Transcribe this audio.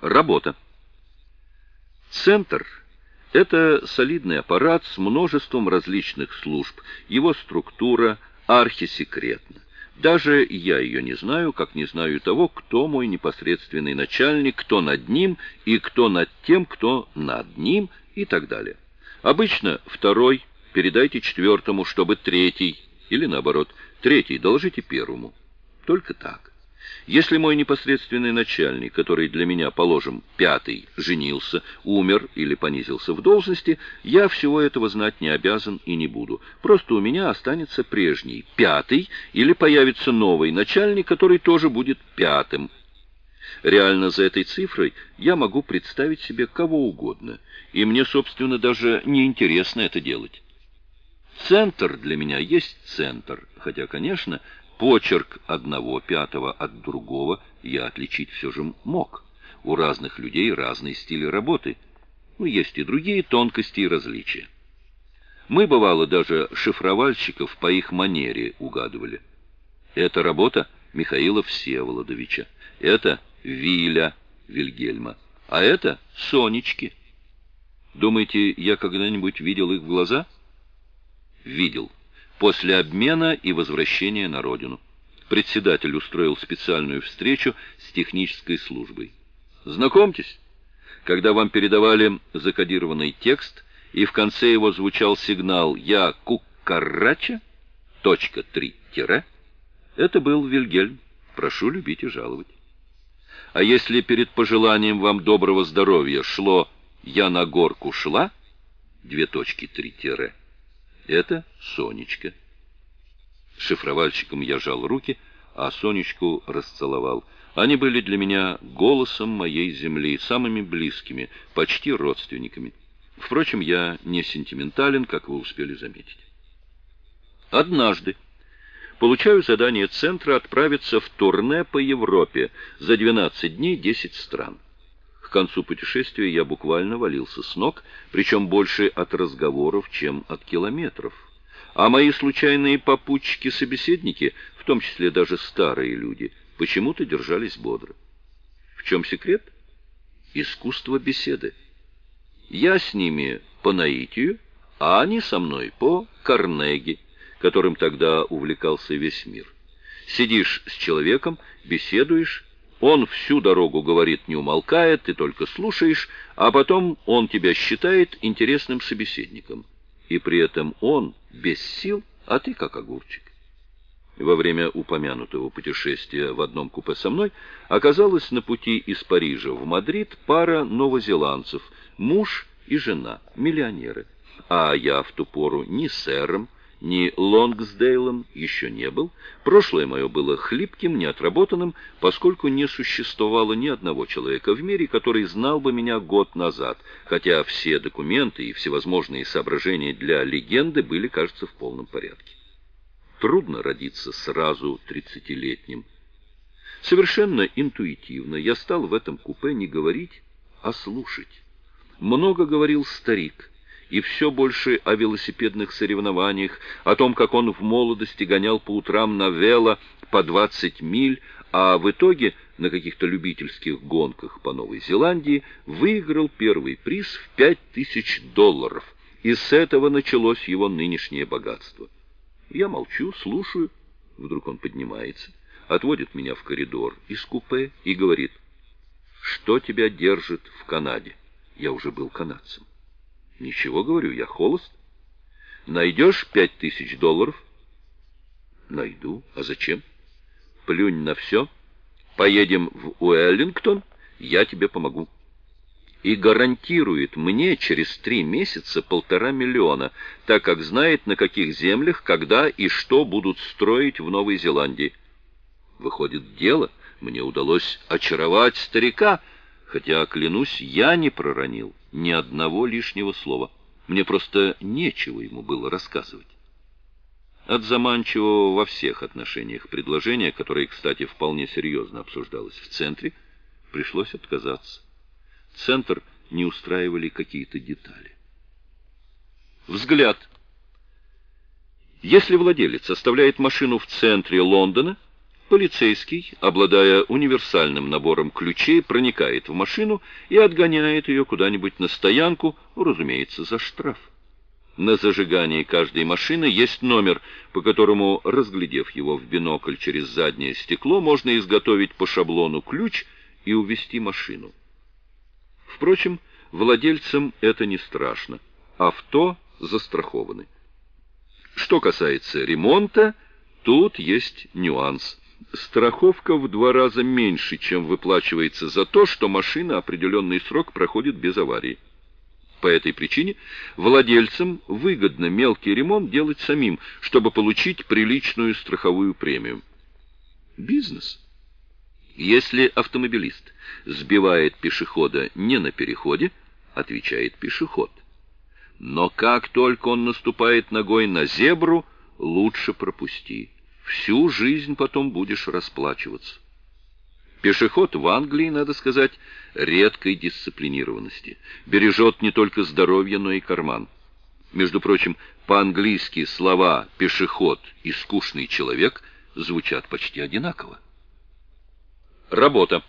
Работа. Центр – это солидный аппарат с множеством различных служб. Его структура архисекретна. Даже я ее не знаю, как не знаю того, кто мой непосредственный начальник, кто над ним и кто над тем, кто над ним и так далее. Обычно второй передайте четвертому, чтобы третий, или наоборот, третий доложите первому. Только так. Если мой непосредственный начальник, который для меня, положим, пятый, женился, умер или понизился в должности, я всего этого знать не обязан и не буду. Просто у меня останется прежний, пятый, или появится новый начальник, который тоже будет пятым. Реально за этой цифрой я могу представить себе кого угодно, и мне, собственно, даже не интересно это делать. Центр для меня есть центр, хотя, конечно, Почерк одного пятого от другого я отличить все же мог. У разных людей разный стиль работы. Но есть и другие тонкости и различия. Мы, бывало, даже шифровальщиков по их манере угадывали. Это работа Михаила Всеволодовича, это Виля Вильгельма, а это Сонечки. Думаете, я когда-нибудь видел их в глаза? Видел после обмена и возвращения на родину. Председатель устроил специальную встречу с технической службой. Знакомьтесь, когда вам передавали закодированный текст, и в конце его звучал сигнал «Я Куккарача», точка три тире, это был Вильгельм. Прошу любить и жаловать. А если перед пожеланием вам доброго здоровья шло «Я на горку шла», две точки три тире, это Сонечка. Шифровальщиком я жал руки, а Сонечку расцеловал. Они были для меня голосом моей земли, самыми близкими, почти родственниками. Впрочем, я не сентиментален, как вы успели заметить. Однажды получаю задание центра отправиться в турне по Европе за 12 дней 10 стран. К концу путешествия я буквально валился с ног, причем больше от разговоров, чем от километров. А мои случайные попутчики-собеседники, в том числе даже старые люди, почему-то держались бодро. В чем секрет? Искусство беседы. Я с ними по наитию, а они со мной по Карнеги, которым тогда увлекался весь мир. Сидишь с человеком, беседуешь, он всю дорогу говорит, не умолкает, ты только слушаешь, а потом он тебя считает интересным собеседником. И при этом он без сил, а ты как огурчик. Во время упомянутого путешествия в одном купе со мной оказалась на пути из Парижа в Мадрид пара новозеландцев, муж и жена, миллионеры. А я в ту пору ни сэром, ни Лонгсдейлом еще не был. Прошлое мое было хлипким, неотработанным, поскольку не существовало ни одного человека в мире, который знал бы меня год назад, хотя все документы и всевозможные соображения для легенды были, кажется, в полном порядке. Трудно родиться сразу тридцатилетним. Совершенно интуитивно я стал в этом купе не говорить, а слушать. Много говорил старик, и все больше о велосипедных соревнованиях, о том, как он в молодости гонял по утрам на вело по 20 миль, а в итоге на каких-то любительских гонках по Новой Зеландии выиграл первый приз в 5000 долларов, и с этого началось его нынешнее богатство. Я молчу, слушаю, вдруг он поднимается, отводит меня в коридор из купе и говорит, «Что тебя держит в Канаде?» Я уже был канадцем. Ничего, говорю, я холост. Найдешь пять тысяч долларов? Найду. А зачем? Плюнь на все. Поедем в Уэллингтон, я тебе помогу. И гарантирует мне через три месяца полтора миллиона, так как знает, на каких землях, когда и что будут строить в Новой Зеландии. Выходит, дело мне удалось очаровать старика, хотя, клянусь, я не проронил ни одного лишнего слова. Мне просто нечего ему было рассказывать. От заманчивого во всех отношениях предложения, которое, кстати, вполне серьезно обсуждалось в центре, пришлось отказаться. Центр не устраивали какие-то детали. Взгляд. Если владелец оставляет машину в центре Лондона, Полицейский, обладая универсальным набором ключей, проникает в машину и отгоняет ее куда-нибудь на стоянку, разумеется, за штраф. На зажигании каждой машины есть номер, по которому, разглядев его в бинокль через заднее стекло, можно изготовить по шаблону ключ и увести машину. Впрочем, владельцам это не страшно. Авто застрахованы. Что касается ремонта, тут есть нюанс. Страховка в два раза меньше, чем выплачивается за то, что машина определенный срок проходит без аварии. По этой причине владельцам выгодно мелкий ремонт делать самим, чтобы получить приличную страховую премию. Бизнес. Если автомобилист сбивает пешехода не на переходе, отвечает пешеход. Но как только он наступает ногой на зебру, лучше пропусти. Всю жизнь потом будешь расплачиваться. Пешеход в Англии, надо сказать, редкой дисциплинированности. Бережет не только здоровье, но и карман. Между прочим, по-английски слова «пешеход» и «скучный человек» звучат почти одинаково. Работа.